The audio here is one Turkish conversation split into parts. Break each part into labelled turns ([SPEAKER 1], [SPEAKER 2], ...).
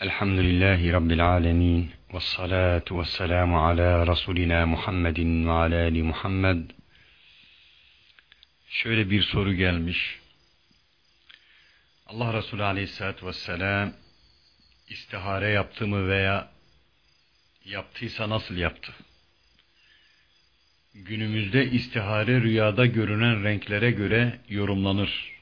[SPEAKER 1] Elhamdülillahi Rabbil alemin. Ve salatu ve selamu ala Resulina Muhammedin ve ala Ali Muhammed. Şöyle bir soru gelmiş. Allah Resulü aleyhissalatü vesselam istihare yaptı mı veya yaptıysa nasıl yaptı? Günümüzde istihare rüyada görünen renklere göre yorumlanır.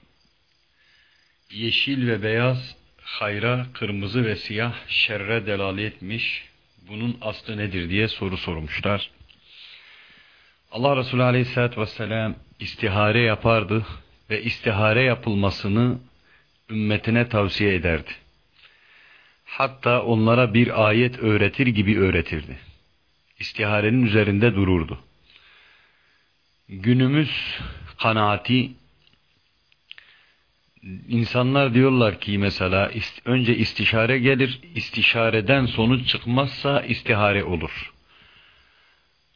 [SPEAKER 1] Yeşil ve beyaz hayra, kırmızı ve siyah şerre delalet etmiş. Bunun aslı nedir diye soru sormuşlar. Allah Resulü Aleyhisselatü Vesselam istihare yapardı ve istihare yapılmasını ümmetine tavsiye ederdi. Hatta onlara bir ayet öğretir gibi öğretirdi. İstiharenin üzerinde dururdu. Günümüz kanaati İnsanlar diyorlar ki mesela önce istişare gelir, istişareden sonuç çıkmazsa istihare olur.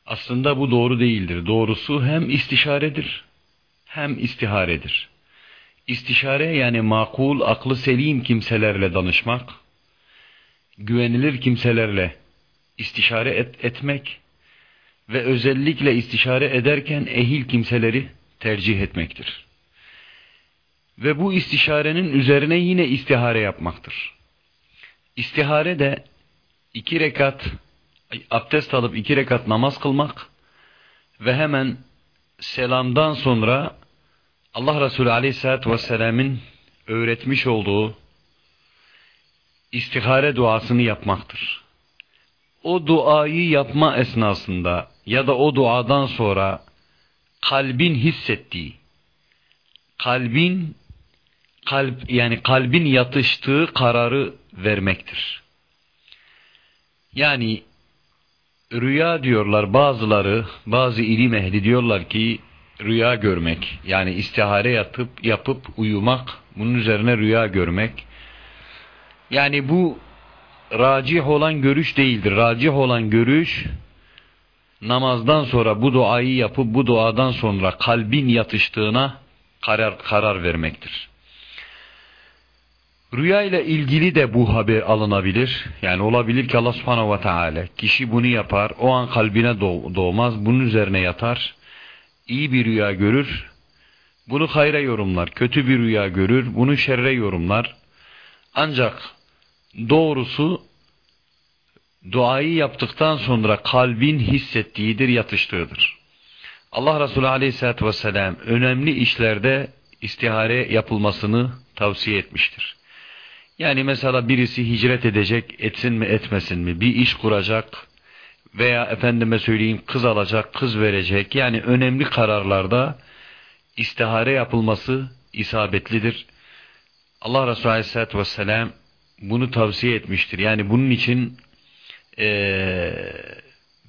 [SPEAKER 1] Aslında bu doğru değildir. Doğrusu hem istişaredir hem istiharedir. İstişare yani makul, aklı selim kimselerle danışmak, güvenilir kimselerle istişare et, etmek ve özellikle istişare ederken ehil kimseleri tercih etmektir. Ve bu istişarenin üzerine yine istihare yapmaktır. İstihare de iki rekat abdest alıp iki rekat namaz kılmak ve hemen selamdan sonra Allah Resulü Aleyhisselatü Vesselam'ın öğretmiş olduğu istihare duasını yapmaktır. O duayı yapma esnasında ya da o duadan sonra kalbin hissettiği, kalbin kalp yani kalbin yatıştığı kararı vermektir. Yani rüya diyorlar bazıları, bazı ilim ehli diyorlar ki rüya görmek yani istihare yatıp yapıp uyumak bunun üzerine rüya görmek. Yani bu racih olan görüş değildir. Racih olan görüş namazdan sonra bu duayı yapıp bu duadan sonra kalbin yatıştığına karar, karar vermektir. Rüya ile ilgili de bu haber alınabilir. Yani olabilir ki Allah subhanahu ve teala kişi bunu yapar, o an kalbine doğmaz, bunun üzerine yatar, iyi bir rüya görür, bunu hayra yorumlar, kötü bir rüya görür, bunu şerre yorumlar. Ancak doğrusu duayı yaptıktan sonra kalbin hissettiğidir, yatıştığıdır. Allah Resulü aleyhissalatü vesselam önemli işlerde istihare yapılmasını tavsiye etmiştir. Yani mesela birisi hicret edecek, etsin mi etmesin mi, bir iş kuracak veya efendime söyleyeyim kız alacak, kız verecek. Yani önemli kararlarda istihare yapılması isabetlidir. Allah Resulü Aleyhisselatü Vesselam bunu tavsiye etmiştir. Yani bunun için ee,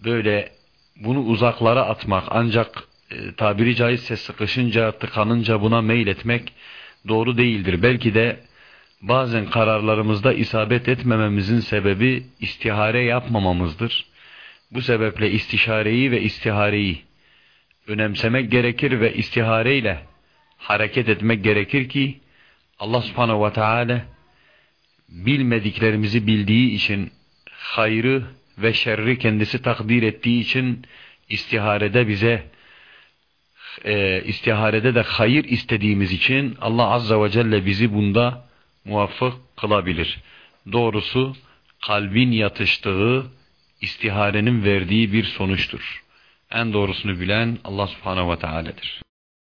[SPEAKER 1] böyle bunu uzaklara atmak ancak e, tabiri caizse sıkışınca, tıkanınca buna meyil etmek doğru değildir. Belki de bazen kararlarımızda isabet etmememizin sebebi istihare yapmamamızdır. Bu sebeple istişareyi ve istihareyi önemsemek gerekir ve istihareyle hareket etmek gerekir ki Allah subhanehu ve teala bilmediklerimizi bildiği için hayrı ve şerri kendisi takdir ettiği için istiharede bize e, istiharede de hayır istediğimiz için Allah azza ve celle bizi bunda muvaffak kılabilir. Doğrusu kalbin yatıştığı istiharenin verdiği bir sonuçtur. En doğrusunu bilen Allah subhanehu ve teala'dır.